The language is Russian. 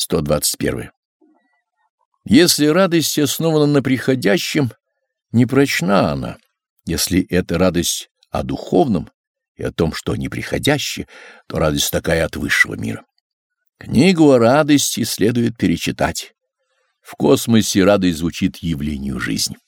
121. Если радость основана на приходящем, не прочна она. Если это радость о духовном и о том, что неприходящее, то радость такая от высшего мира. Книгу о радости следует перечитать. В космосе радость звучит явлению жизни.